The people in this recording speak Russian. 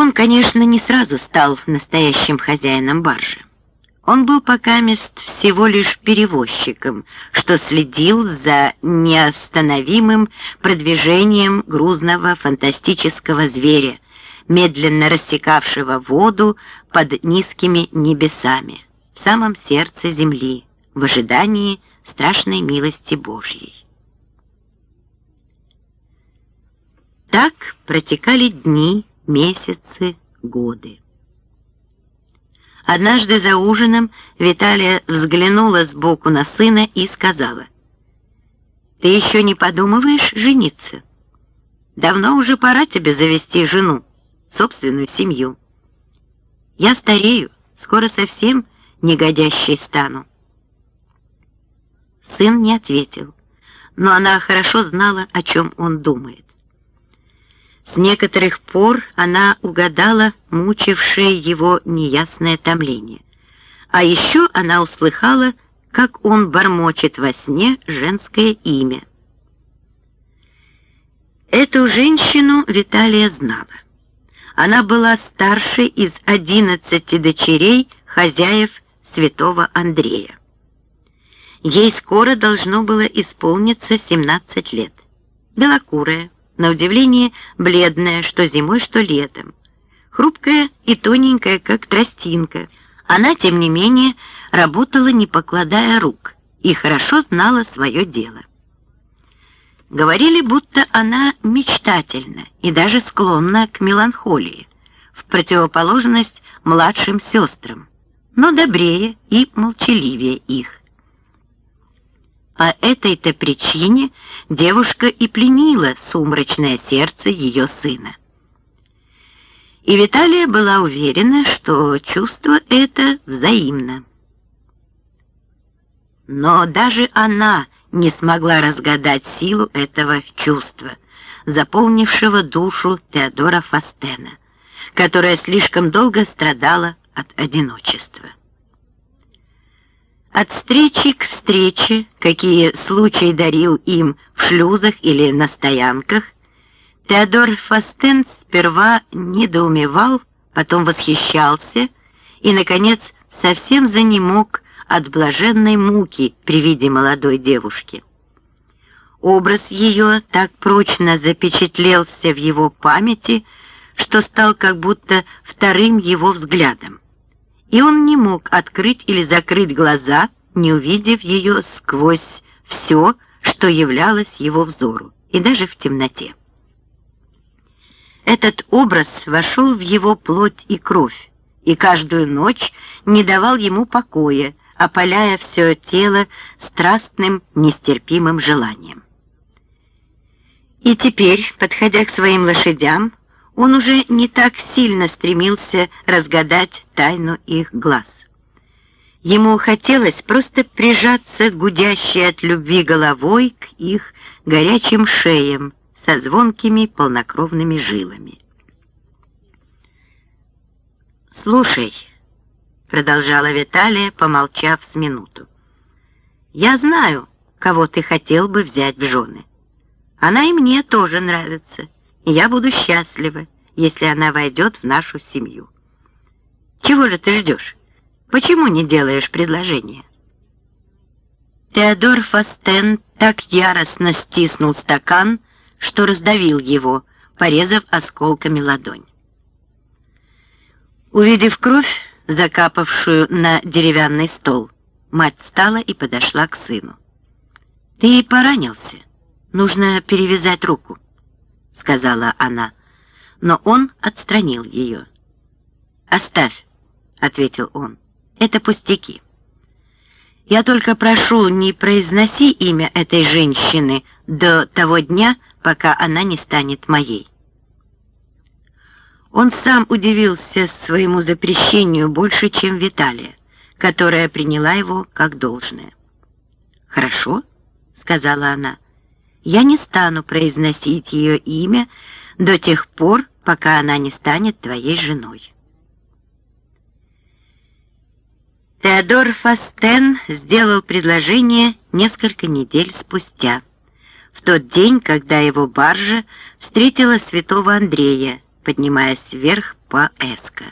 Он, конечно, не сразу стал настоящим хозяином баржи. Он был пока мест всего лишь перевозчиком, что следил за неостановимым продвижением грузного фантастического зверя, медленно рассекавшего воду под низкими небесами, в самом сердце земли, в ожидании страшной милости Божьей. Так протекали дни, месяцы, годы. Однажды за ужином Виталия взглянула сбоку на сына и сказала, «Ты еще не подумываешь жениться? Давно уже пора тебе завести жену, собственную семью. Я старею, скоро совсем негодящей стану». Сын не ответил, но она хорошо знала, о чем он думает. С некоторых пор она угадала мучившее его неясное томление. А еще она услыхала, как он бормочет во сне женское имя. Эту женщину Виталия знала. Она была старшей из одиннадцати дочерей хозяев святого Андрея. Ей скоро должно было исполниться 17 лет. Белокурая, на удивление бледная, что зимой, что летом. Хрупкая и тоненькая, как тростинка. Она, тем не менее, работала, не покладая рук, и хорошо знала свое дело. Говорили, будто она мечтательна и даже склонна к меланхолии, в противоположность младшим сестрам, но добрее и молчаливее их. По этой-то причине девушка и пленила сумрачное сердце ее сына. И Виталия была уверена, что чувство это взаимно. Но даже она не смогла разгадать силу этого чувства, заполнившего душу Теодора Фастена, которая слишком долго страдала от одиночества. От встречи к встрече, какие случай дарил им в шлюзах или на стоянках, Теодор Фастен сперва недоумевал, потом восхищался и, наконец, совсем занемог от блаженной муки при виде молодой девушки. Образ ее так прочно запечатлелся в его памяти, что стал как будто вторым его взглядом и он не мог открыть или закрыть глаза, не увидев ее сквозь все, что являлось его взору, и даже в темноте. Этот образ вошел в его плоть и кровь, и каждую ночь не давал ему покоя, опаляя все тело страстным, нестерпимым желанием. И теперь, подходя к своим лошадям, он уже не так сильно стремился разгадать тайну их глаз. Ему хотелось просто прижаться гудящей от любви головой к их горячим шеям со звонкими полнокровными жилами. «Слушай», — продолжала Виталия, помолчав с минуту, — «я знаю, кого ты хотел бы взять в жены. Она и мне тоже нравится» я буду счастлива, если она войдет в нашу семью. Чего же ты ждешь? Почему не делаешь предложение? Теодор Фастен так яростно стиснул стакан, что раздавил его, порезав осколками ладонь. Увидев кровь, закапавшую на деревянный стол, мать встала и подошла к сыну. «Ты поранился. Нужно перевязать руку». — сказала она, но он отстранил ее. «Оставь», — ответил он, — «это пустяки. Я только прошу, не произноси имя этой женщины до того дня, пока она не станет моей». Он сам удивился своему запрещению больше, чем Виталия, которая приняла его как должное. «Хорошо», — сказала она, — я не стану произносить ее имя до тех пор, пока она не станет твоей женой. Теодор Фастен сделал предложение несколько недель спустя, в тот день, когда его баржа встретила святого Андрея, поднимаясь вверх по Эско.